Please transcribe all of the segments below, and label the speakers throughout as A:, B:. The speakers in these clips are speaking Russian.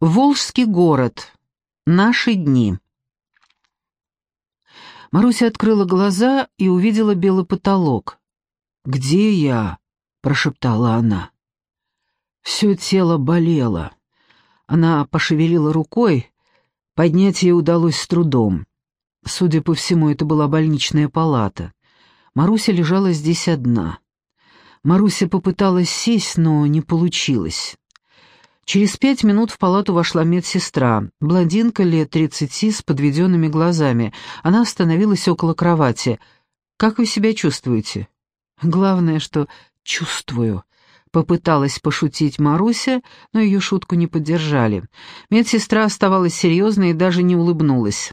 A: Волжский город. Наши дни. Маруся открыла глаза и увидела белый потолок. «Где я?» — прошептала она. Все тело болело. Она пошевелила рукой, поднять ее удалось с трудом. Судя по всему, это была больничная палата. Маруся лежала здесь одна. Маруся попыталась сесть, но не получилось. Через пять минут в палату вошла медсестра, блондинка лет тридцати с подведенными глазами. Она остановилась около кровати. «Как вы себя чувствуете?» «Главное, что чувствую», — попыталась пошутить Маруся, но ее шутку не поддержали. Медсестра оставалась серьезной и даже не улыбнулась.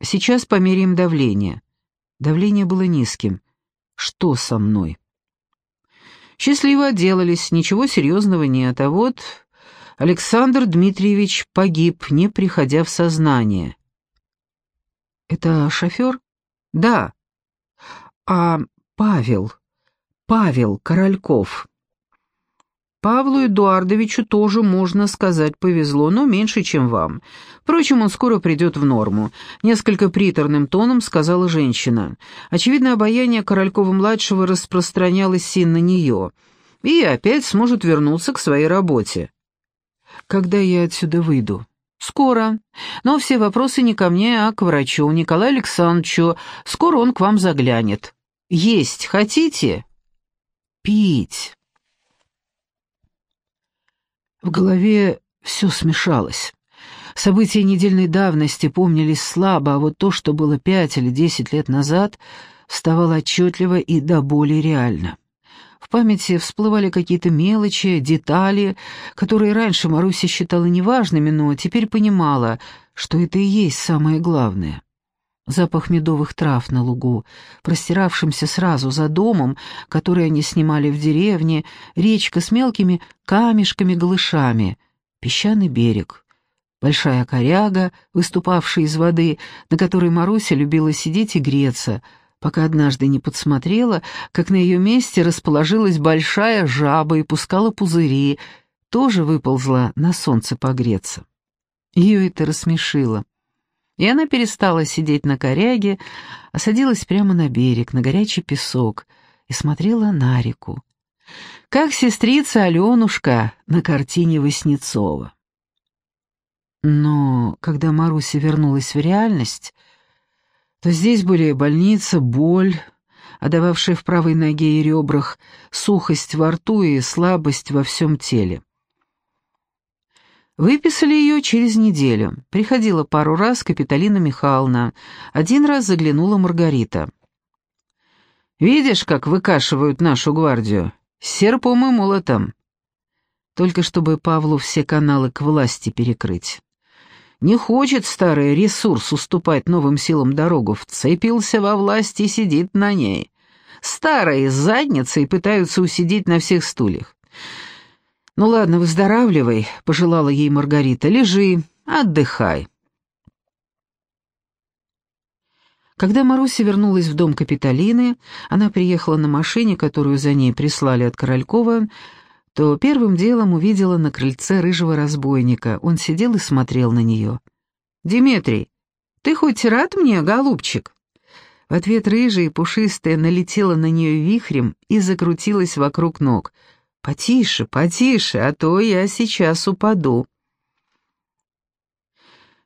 A: «Сейчас померяем давление». Давление было низким. «Что со мной?» Счастливо отделались, ничего серьезного нет, а вот Александр Дмитриевич погиб, не приходя в сознание. «Это шофер?» «Да». «А Павел? Павел Корольков?» Павлу Эдуардовичу тоже, можно сказать, повезло, но меньше, чем вам. Впрочем, он скоро придет в норму. Несколько приторным тоном сказала женщина. Очевидно, обаяние Королькова-младшего распространялось и на нее. И опять сможет вернуться к своей работе когда я отсюда выйду. Скоро. Но все вопросы не ко мне, а к врачу, Николаю Александровичу. Скоро он к вам заглянет. Есть хотите? Пить. В голове все смешалось. События недельной давности помнились слабо, а вот то, что было пять или десять лет назад, вставало отчетливо и до боли реально. В памяти всплывали какие-то мелочи, детали, которые раньше Маруся считала неважными, но теперь понимала, что это и есть самое главное. Запах медовых трав на лугу, простиравшимся сразу за домом, который они снимали в деревне, речка с мелкими камешками-голышами, песчаный берег, большая коряга, выступавшая из воды, на которой Маруся любила сидеть и греться — пока однажды не подсмотрела, как на ее месте расположилась большая жаба и пускала пузыри, тоже выползла на солнце погреться. Ее это рассмешило. И она перестала сидеть на коряге, а садилась прямо на берег, на горячий песок, и смотрела на реку. Как сестрица Аленушка на картине Васнецова. Но когда Маруся вернулась в реальность, то здесь были больница, боль, отдававшая в правой ноге и ребрах, сухость во рту и слабость во всем теле. Выписали ее через неделю. Приходила пару раз Капиталина Михайловна. Один раз заглянула Маргарита. «Видишь, как выкашивают нашу гвардию? Серпом и молотом. Только чтобы Павлу все каналы к власти перекрыть. Не хочет старый ресурс уступать новым силам дорогу, вцепился во власть и сидит на ней. Старые с задницей пытаются усидеть на всех стульях. «Ну ладно, выздоравливай», — пожелала ей Маргарита, — «лежи, отдыхай». Когда Маруся вернулась в дом Капитолины, она приехала на машине, которую за ней прислали от Королькова, то первым делом увидела на крыльце рыжего разбойника. Он сидел и смотрел на нее. «Диметрий, ты хоть рад мне, голубчик?» В ответ рыжая и пушистая налетела на нее вихрем и закрутилась вокруг ног. «Потише, потише, а то я сейчас упаду».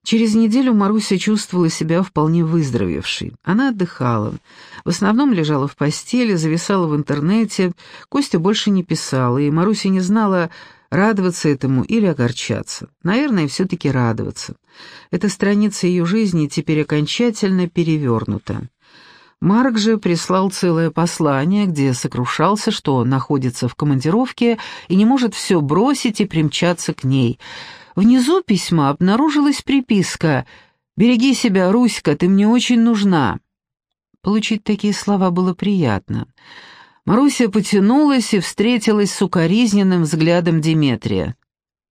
A: Через неделю Маруся чувствовала себя вполне выздоровевшей. Она отдыхала. В основном лежала в постели, зависала в интернете. Костя больше не писала, и Маруся не знала, радоваться этому или огорчаться. Наверное, все-таки радоваться. Эта страница ее жизни теперь окончательно перевернута. Марк же прислал целое послание, где сокрушался, что находится в командировке и не может все бросить и примчаться к ней — Внизу письма обнаружилась приписка «Береги себя, Руська, ты мне очень нужна». Получить такие слова было приятно. Маруся потянулась и встретилась с укоризненным взглядом Диметрия.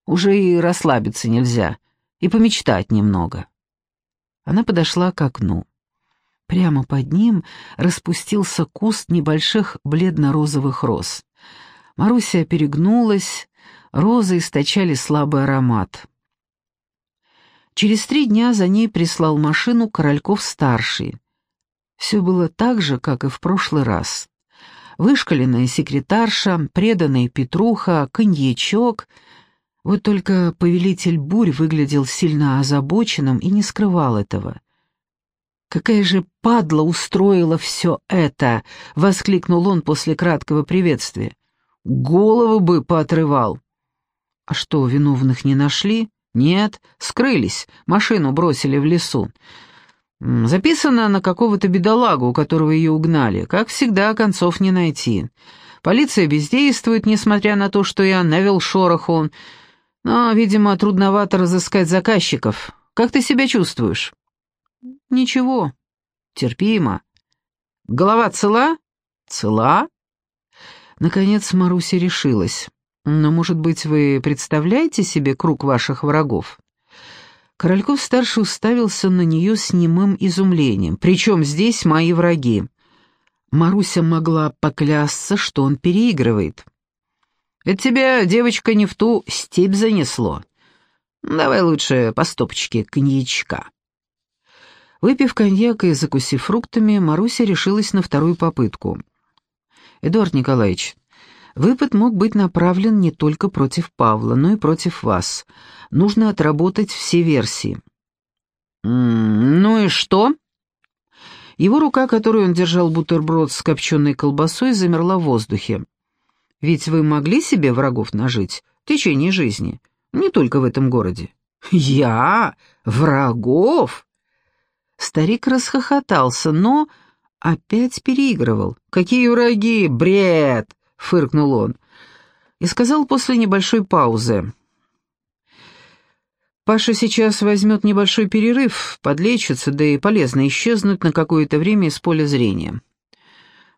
A: Уже и расслабиться нельзя, и помечтать немного. Она подошла к окну. Прямо под ним распустился куст небольших бледно-розовых роз. Маруся перегнулась, Розы источали слабый аромат. Через три дня за ней прислал машину Корольков-старший. Все было так же, как и в прошлый раз. Вышкаленная секретарша, преданная Петруха, коньячок. Вот только повелитель бурь выглядел сильно озабоченным и не скрывал этого. «Какая же падла устроила все это!» — воскликнул он после краткого приветствия. «Голову бы поотрывал!» «А что, виновных не нашли?» «Нет, скрылись, машину бросили в лесу. Записано на какого-то бедолагу, у которого ее угнали. Как всегда, концов не найти. Полиция бездействует, несмотря на то, что я навел шороху. Но, видимо, трудновато разыскать заказчиков. Как ты себя чувствуешь?» «Ничего. Терпимо. Голова цела?» «Цела?» Наконец Маруся решилась. «Но, может быть, вы представляете себе круг ваших врагов?» Корольков-старший уставился на нее с немым изумлением. «Причем здесь мои враги?» Маруся могла поклясться, что он переигрывает. «Это тебя, девочка, не в ту степь занесло. Давай лучше по стопочке коньячка». Выпив коньяк и закусив фруктами, Маруся решилась на вторую попытку. «Эдуард Николаевич, выпад мог быть направлен не только против Павла, но и против вас. Нужно отработать все версии». «Ну и что?» Его рука, которую он держал бутерброд с копченой колбасой, замерла в воздухе. «Ведь вы могли себе врагов нажить в течение жизни, не только в этом городе». «Я? Врагов?» Старик расхохотался, но опять переигрывал. «Какие враги? Бред!» — фыркнул он. И сказал после небольшой паузы. «Паша сейчас возьмет небольшой перерыв, подлечится, да и полезно исчезнуть на какое-то время из поля зрения.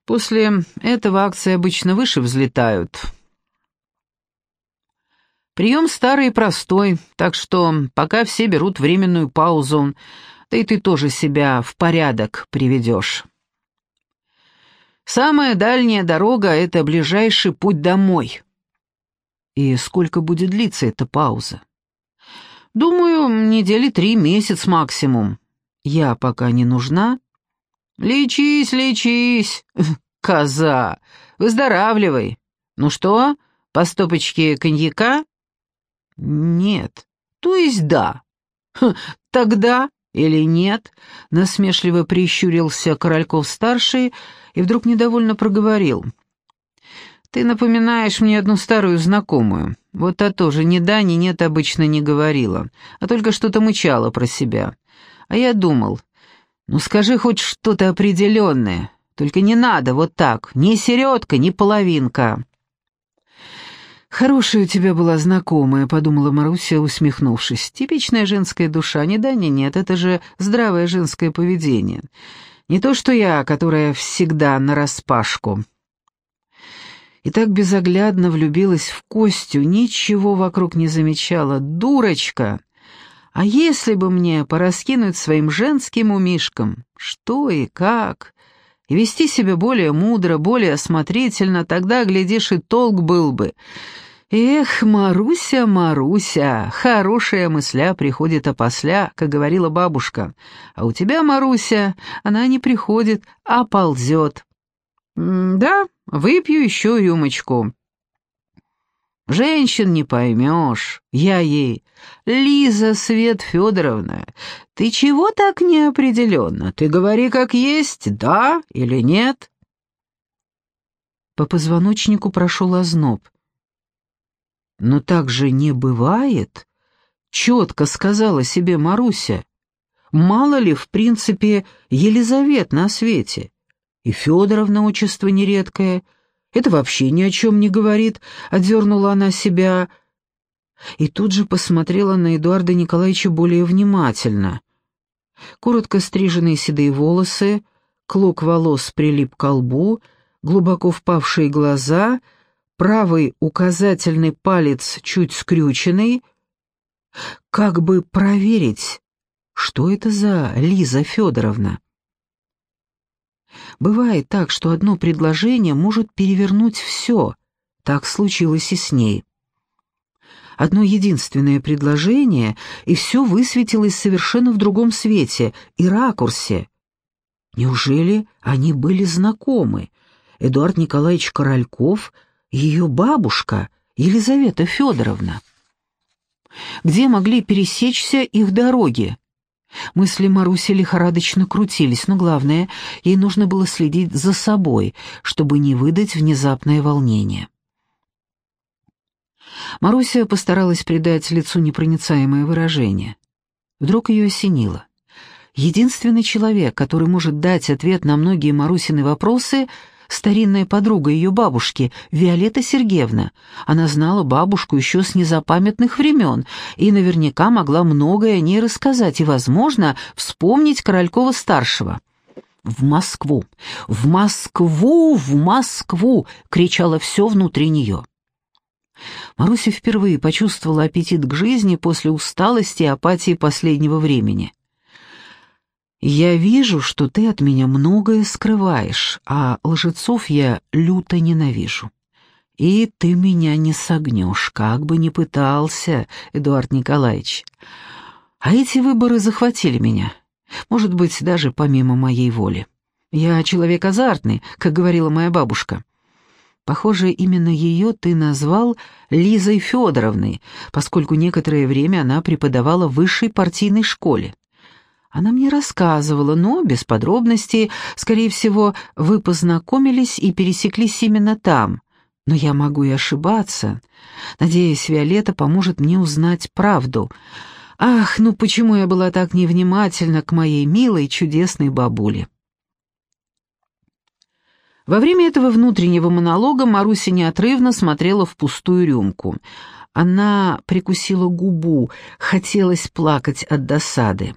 A: После этого акции обычно выше взлетают». Прием старый и простой, так что пока все берут временную паузу, да и ты тоже себя в порядок приведешь. Самая дальняя дорога — это ближайший путь домой. И сколько будет длиться эта пауза? Думаю, недели три, месяц максимум. Я пока не нужна. Лечись, лечись, коза, выздоравливай. Ну что, по стопочке коньяка? Нет. То есть да. Тогда или нет?» — насмешливо прищурился Корольков-старший и вдруг недовольно проговорил. «Ты напоминаешь мне одну старую знакомую. Вот та тоже ни да, ни нет обычно не говорила, а только что-то мычала про себя. А я думал, ну скажи хоть что-то определенное, только не надо вот так, ни середка, ни половинка». «Хорошая у тебя была знакомая», — подумала Маруся, усмехнувшись. «Типичная женская душа, ни да, ни нет, это же здравое женское поведение. Не то что я, которая всегда нараспашку». И так безоглядно влюбилась в Костю, ничего вокруг не замечала. «Дурочка!» А если бы мне пораскинуть своим женским умишкам, что и как, и вести себя более мудро, более осмотрительно, тогда, глядишь, и толк был бы. Эх, Маруся, Маруся, хорошая мысля приходит опосля, как говорила бабушка. А у тебя, Маруся, она не приходит, а ползет. да, выпью еще рюмочку. Женщин не поймешь. Я ей. Лиза Свет Федоровна, ты чего так неопределенно? Ты говори как есть, да или нет? По позвоночнику прошел озноб. Но так же не бывает, четко сказала себе Маруся. Мало ли, в принципе, Елизавет на свете. И Федоровна отчество нередкое — это вообще ни о чем не говорит», — отдернула она себя. И тут же посмотрела на Эдуарда Николаевича более внимательно. Коротко стриженные седые волосы, клок волос прилип к лбу, глубоко впавшие глаза, правый указательный палец чуть скрюченный. Как бы проверить, что это за Лиза Федоровна? Бывает так, что одно предложение может перевернуть все. Так случилось и с ней. Одно единственное предложение, и все высветилось совершенно в другом свете и ракурсе. Неужели они были знакомы? Эдуард Николаевич Корольков, ее бабушка Елизавета Федоровна. Где могли пересечься их дороги? Мысли Маруси лихорадочно крутились, но главное, ей нужно было следить за собой, чтобы не выдать внезапное волнение. Маруся постаралась придать лицу непроницаемое выражение. Вдруг ее осенило. Единственный человек, который может дать ответ на многие Марусины вопросы — старинная подруга ее бабушки, Виолетта Сергеевна. Она знала бабушку еще с незапамятных времен и наверняка могла многое о ней рассказать и, возможно, вспомнить Королькова-старшего. «В Москву! В Москву! В Москву!» — кричало все внутри нее. Маруся впервые почувствовала аппетит к жизни после усталости и апатии последнего времени. «Я вижу, что ты от меня многое скрываешь, а лжецов я люто ненавижу. И ты меня не согнешь, как бы ни пытался, Эдуард Николаевич. А эти выборы захватили меня, может быть, даже помимо моей воли. Я человек азартный, как говорила моя бабушка». Похоже, именно ее ты назвал Лизой Федоровной, поскольку некоторое время она преподавала в высшей партийной школе. Она мне рассказывала, но без подробностей. Скорее всего, вы познакомились и пересеклись именно там. Но я могу и ошибаться. Надеюсь, Виолетта поможет мне узнать правду. Ах, ну почему я была так невнимательна к моей милой, чудесной бабуле? Во время этого внутреннего монолога Маруся неотрывно смотрела в пустую рюмку. Она прикусила губу, хотелось плакать от досады.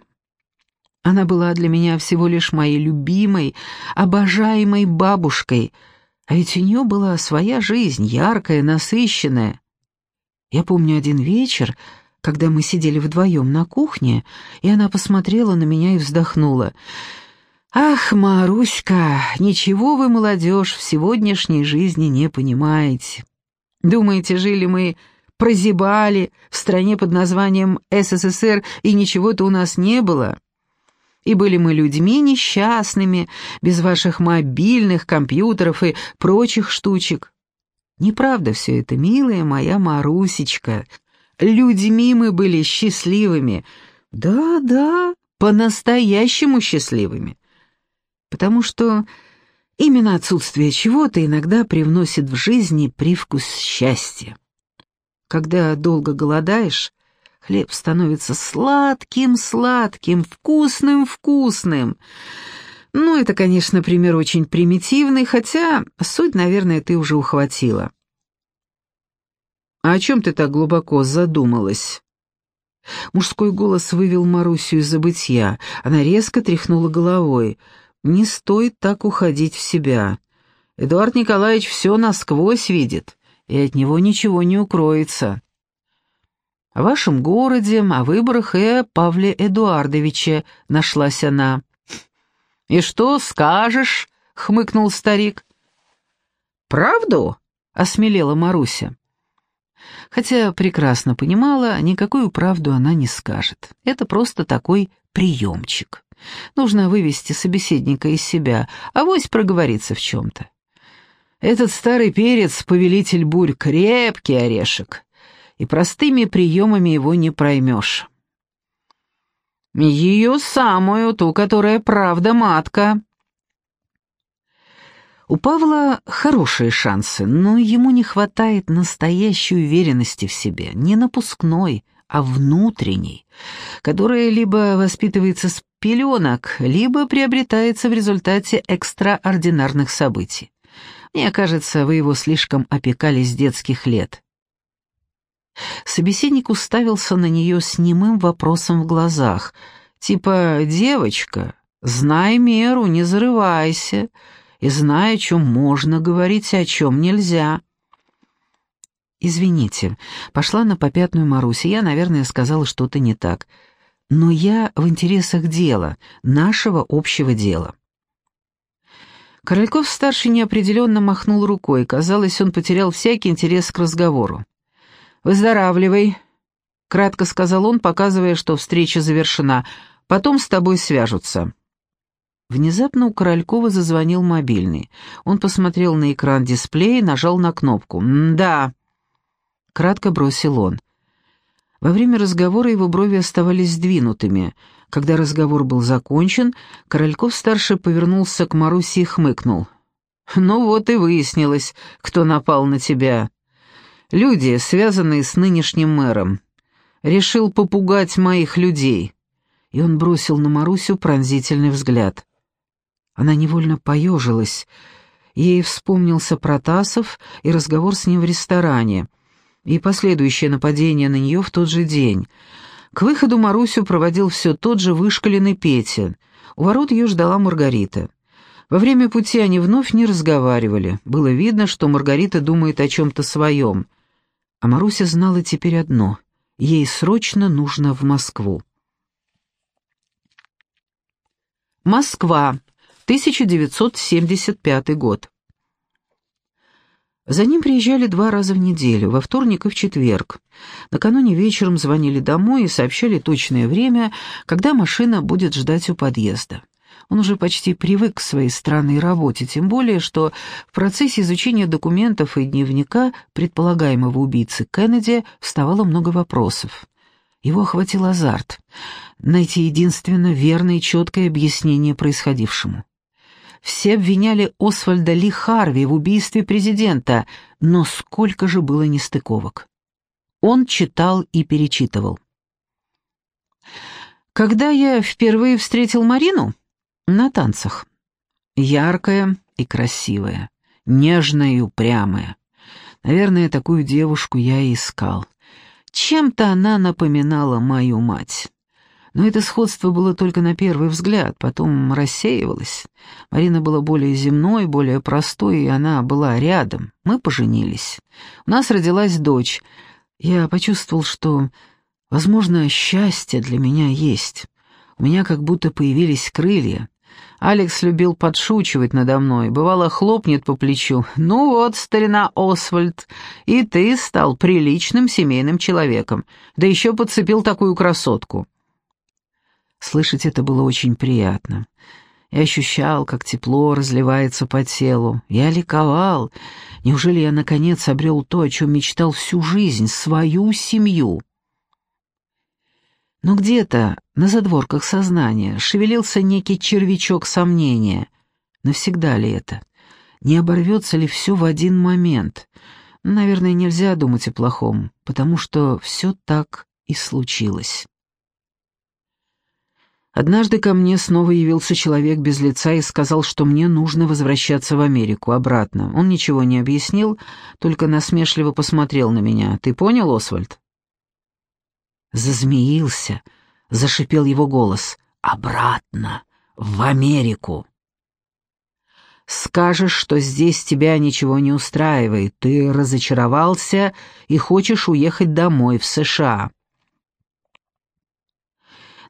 A: Она была для меня всего лишь моей любимой, обожаемой бабушкой, а ведь у нее была своя жизнь, яркая, насыщенная. Я помню один вечер, когда мы сидели вдвоем на кухне, и она посмотрела на меня и вздохнула. «Ах, Маруська, ничего вы, молодежь, в сегодняшней жизни не понимаете. Думаете, жили мы прозябали в стране под названием СССР, и ничего-то у нас не было?» И были мы людьми несчастными, без ваших мобильных, компьютеров и прочих штучек. Неправда все это, милая моя Марусечка. Людьми мы были счастливыми. Да-да, по-настоящему счастливыми. Потому что именно отсутствие чего-то иногда привносит в жизни привкус счастья. Когда долго голодаешь, Хлеб становится сладким-сладким, вкусным-вкусным. Ну, это, конечно, пример очень примитивный, хотя суть, наверное, ты уже ухватила. «А о чем ты так глубоко задумалась?» Мужской голос вывел Марусю из забытья. Она резко тряхнула головой. «Не стоит так уходить в себя. Эдуард Николаевич все насквозь видит, и от него ничего не укроется». О вашем городе, о выборах и Павле Эдуардовиче нашлась она. «И что скажешь?» — хмыкнул старик. «Правду?» — осмелела Маруся. Хотя прекрасно понимала, никакую правду она не скажет. Это просто такой приемчик. Нужно вывести собеседника из себя, а вось проговориться в чем-то. Этот старый перец, повелитель бурь, крепкий орешек и простыми приемами его не проймешь. Ее самую, ту, которая правда матка. У Павла хорошие шансы, но ему не хватает настоящей уверенности в себе, не напускной, а внутренней, которая либо воспитывается с пеленок, либо приобретается в результате экстраординарных событий. Мне кажется, вы его слишком опекали с детских лет. Собеседник уставился на нее с немым вопросом в глазах, типа «Девочка, знай меру, не зарывайся, и знай, о чем можно говорить, а о чем нельзя». «Извините, пошла на попятную Маруся, я, наверное, сказала что-то не так. Но я в интересах дела, нашего общего дела». Корольков-старший неопределенно махнул рукой, казалось, он потерял всякий интерес к разговору. «Выздоравливай», — кратко сказал он, показывая, что встреча завершена. «Потом с тобой свяжутся». Внезапно у Королькова зазвонил мобильный. Он посмотрел на экран дисплея и нажал на кнопку. «Да», — кратко бросил он. Во время разговора его брови оставались сдвинутыми. Когда разговор был закончен, Корольков-старший повернулся к Марусе и хмыкнул. «Ну вот и выяснилось, кто напал на тебя. Люди, связанные с нынешним мэром. Решил попугать моих людей». И он бросил на Марусю пронзительный взгляд. Она невольно поежилась. Ей вспомнился Протасов и разговор с ним в ресторане, и последующее нападение на нее в тот же день. К выходу Марусю проводил все тот же вышкаленный Петя. У ворот ее ждала Маргарита. Во время пути они вновь не разговаривали. Было видно, что Маргарита думает о чем-то своем. А Маруся знала теперь одно — ей срочно нужно в Москву. Москва. 1975 год. За ним приезжали два раза в неделю, во вторник и в четверг. Накануне вечером звонили домой и сообщали точное время, когда машина будет ждать у подъезда. Он уже почти привык к своей странной работе, тем более, что в процессе изучения документов и дневника предполагаемого убийцы Кеннеди вставало много вопросов. Его охватил азарт — найти единственно верное и четкое объяснение происходившему. Все обвиняли Освальда Ли Харви в убийстве президента, но сколько же было нестыковок. Он читал и перечитывал. Когда я впервые встретил Марину? На танцах. Яркая и красивая, нежная и упрямая. Наверное, такую девушку я и искал. Чем-то она напоминала мою мать. Но это сходство было только на первый взгляд, потом рассеивалось. Марина была более земной, более простой, и она была рядом. Мы поженились. У нас родилась дочь. Я почувствовал, что, возможно, счастье для меня есть. У меня как будто появились крылья. Алекс любил подшучивать надо мной, бывало хлопнет по плечу. «Ну вот, старина Освальд, и ты стал приличным семейным человеком, да еще подцепил такую красотку». Слышать это было очень приятно. Я ощущал, как тепло разливается по телу. Я ликовал. Неужели я, наконец, обрел то, о чем мечтал всю жизнь, свою семью? Но где-то, на задворках сознания, шевелился некий червячок сомнения. Навсегда ли это? Не оборвется ли все в один момент? Наверное, нельзя думать о плохом, потому что все так и случилось. Однажды ко мне снова явился человек без лица и сказал, что мне нужно возвращаться в Америку, обратно. Он ничего не объяснил, только насмешливо посмотрел на меня. «Ты понял, Освальд?» Зазмеился, зашипел его голос. «Обратно, в Америку!» «Скажешь, что здесь тебя ничего не устраивает, ты разочаровался и хочешь уехать домой, в США».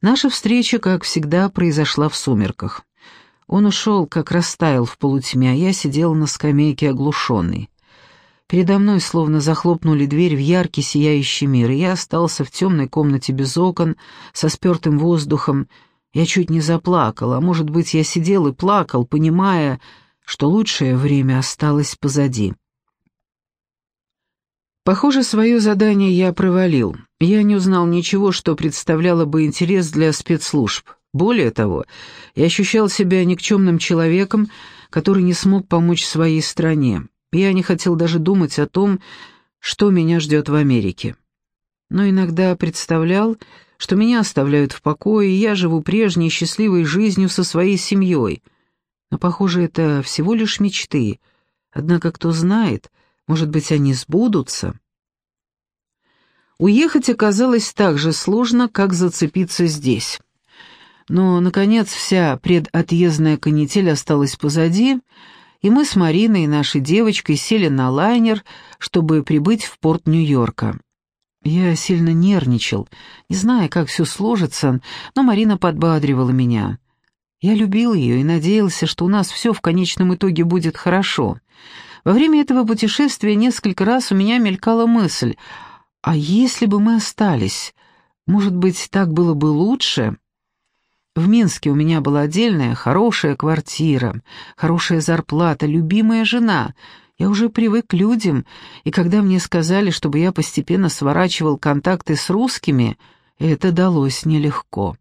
A: Наша встреча, как всегда, произошла в сумерках. Он ушел, как растаял в полутьме, а я сидел на скамейке оглушенный. Передо мной словно захлопнули дверь в яркий сияющий мир, и я остался в темной комнате без окон, со спертым воздухом. Я чуть не заплакал, а может быть, я сидел и плакал, понимая, что лучшее время осталось позади. Похоже, свое задание я провалил. Я не узнал ничего, что представляло бы интерес для спецслужб. Более того, я ощущал себя никчемным человеком, который не смог помочь своей стране. Я не хотел даже думать о том, что меня ждет в Америке. Но иногда представлял, что меня оставляют в покое, и я живу прежней счастливой жизнью со своей семьей. Но, похоже, это всего лишь мечты. Однако, кто знает, может быть, они сбудутся? Уехать оказалось так же сложно, как зацепиться здесь. Но, наконец, вся предотъездная канитель осталась позади, и мы с Мариной и нашей девочкой сели на лайнер, чтобы прибыть в порт Нью-Йорка. Я сильно нервничал, не зная, как все сложится, но Марина подбадривала меня. Я любил ее и надеялся, что у нас все в конечном итоге будет хорошо. Во время этого путешествия несколько раз у меня мелькала мысль — «А если бы мы остались, может быть, так было бы лучше?» В Минске у меня была отдельная хорошая квартира, хорошая зарплата, любимая жена. Я уже привык к людям, и когда мне сказали, чтобы я постепенно сворачивал контакты с русскими, это далось нелегко.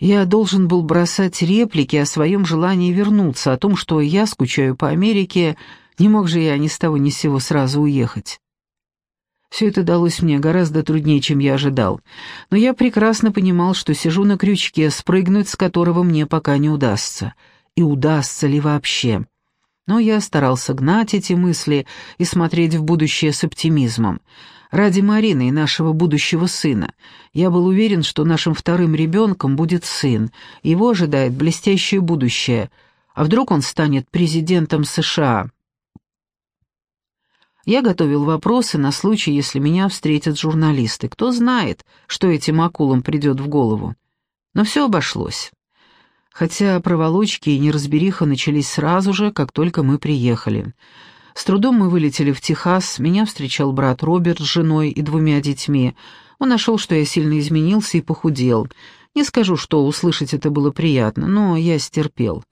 A: Я должен был бросать реплики о своем желании вернуться, о том, что я скучаю по Америке, не мог же я ни с того ни с сего сразу уехать. Все это далось мне гораздо труднее, чем я ожидал, но я прекрасно понимал, что сижу на крючке, спрыгнуть с которого мне пока не удастся. И удастся ли вообще? Но я старался гнать эти мысли и смотреть в будущее с оптимизмом. Ради Марины и нашего будущего сына. Я был уверен, что нашим вторым ребенком будет сын. Его ожидает блестящее будущее. А вдруг он станет президентом США? Я готовил вопросы на случай, если меня встретят журналисты. Кто знает, что этим акулам придет в голову. Но все обошлось. Хотя проволочки и неразбериха начались сразу же, как только мы приехали. С трудом мы вылетели в Техас, меня встречал брат Роберт с женой и двумя детьми. Он нашел, что я сильно изменился и похудел. Не скажу, что услышать это было приятно, но я стерпел.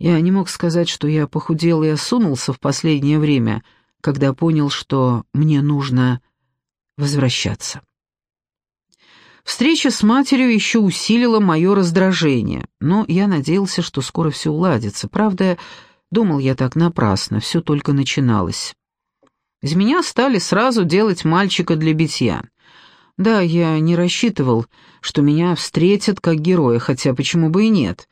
A: Я не мог сказать, что я похудел и осунулся в последнее время — когда понял, что мне нужно возвращаться. Встреча с матерью еще усилила мое раздражение, но я надеялся, что скоро все уладится. Правда, думал я так напрасно, все только начиналось. Из меня стали сразу делать мальчика для битья. Да, я не рассчитывал, что меня встретят как героя, хотя почему бы и нет,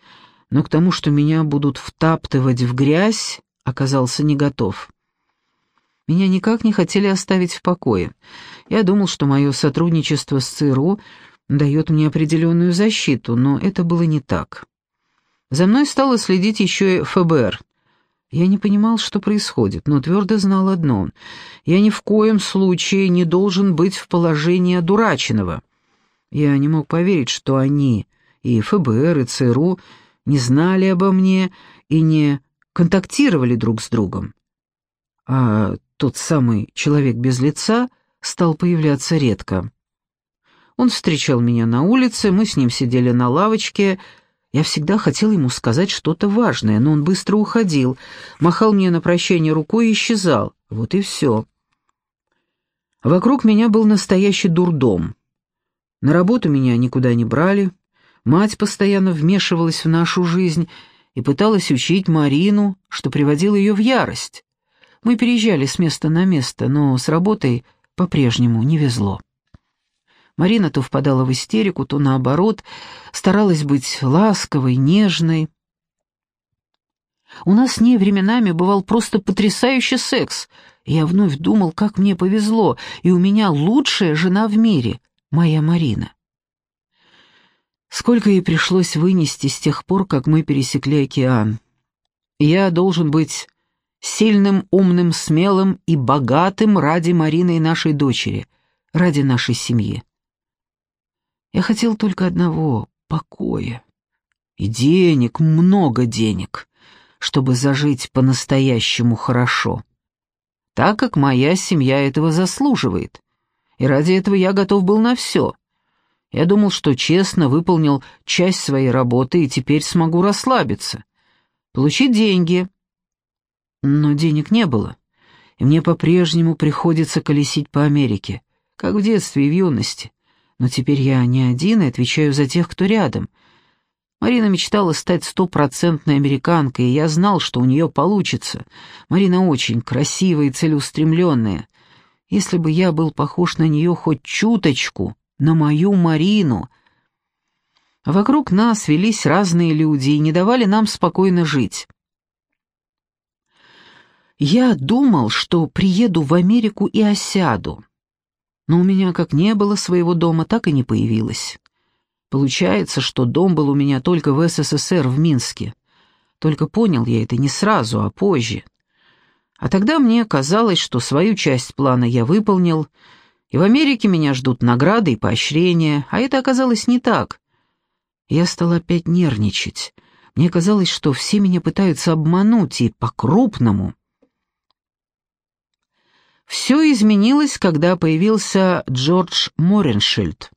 A: но к тому, что меня будут втаптывать в грязь, оказался не готов. Меня никак не хотели оставить в покое. Я думал, что мое сотрудничество с ЦРУ дает мне определенную защиту, но это было не так. За мной стало следить еще и ФБР. Я не понимал, что происходит, но твердо знал одно. Я ни в коем случае не должен быть в положении одураченного. Я не мог поверить, что они, и ФБР, и ЦРУ, не знали обо мне и не контактировали друг с другом. А тот самый человек без лица стал появляться редко. Он встречал меня на улице, мы с ним сидели на лавочке. Я всегда хотел ему сказать что-то важное, но он быстро уходил, махал мне на прощание рукой и исчезал. Вот и все. Вокруг меня был настоящий дурдом. На работу меня никуда не брали. Мать постоянно вмешивалась в нашу жизнь и пыталась учить Марину, что приводило ее в ярость. Мы переезжали с места на место, но с работой по-прежнему не везло. Марина то впадала в истерику, то наоборот, старалась быть ласковой, нежной. У нас с ней временами бывал просто потрясающий секс, и я вновь думал, как мне повезло, и у меня лучшая жена в мире, моя Марина. Сколько ей пришлось вынести с тех пор, как мы пересекли океан. Я должен быть сильным, умным, смелым и богатым ради Марины и нашей дочери, ради нашей семьи. Я хотел только одного — покоя. И денег, много денег, чтобы зажить по-настоящему хорошо. Так как моя семья этого заслуживает. И ради этого я готов был на все. Я думал, что честно выполнил часть своей работы и теперь смогу расслабиться. Получить деньги — но денег не было, и мне по-прежнему приходится колесить по Америке, как в детстве и в юности. Но теперь я не один и отвечаю за тех, кто рядом. Марина мечтала стать стопроцентной американкой, и я знал, что у нее получится. Марина очень красивая и целеустремленная. Если бы я был похож на нее хоть чуточку, на мою Марину... Вокруг нас велись разные люди и не давали нам спокойно жить. Я думал, что приеду в Америку и осяду. Но у меня как не было своего дома, так и не появилось. Получается, что дом был у меня только в СССР, в Минске. Только понял я это не сразу, а позже. А тогда мне казалось, что свою часть плана я выполнил, и в Америке меня ждут награды и поощрения, а это оказалось не так. Я стал опять нервничать. Мне казалось, что все меня пытаются обмануть, и по-крупному — Все изменилось, когда появился Джордж Мореншильд.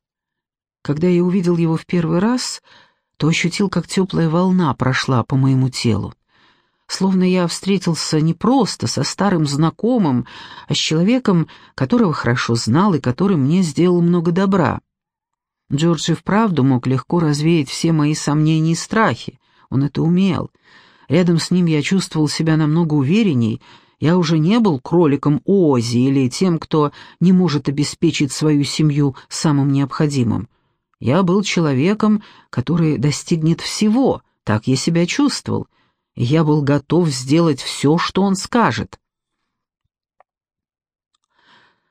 A: Когда я увидел его в первый раз, то ощутил, как теплая волна прошла по моему телу. Словно я встретился не просто со старым знакомым, а с человеком, которого хорошо знал и который мне сделал много добра. Джордж и вправду мог легко развеять все мои сомнения и страхи. Он это умел. Рядом с ним я чувствовал себя намного уверенней. Я уже не был кроликом Ози или тем, кто не может обеспечить свою семью самым необходимым. Я был человеком, который достигнет всего, так я себя чувствовал. Я был готов сделать все, что он скажет.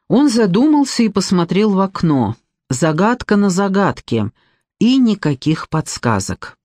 A: Он задумался и посмотрел в окно. Загадка на загадке. И никаких подсказок.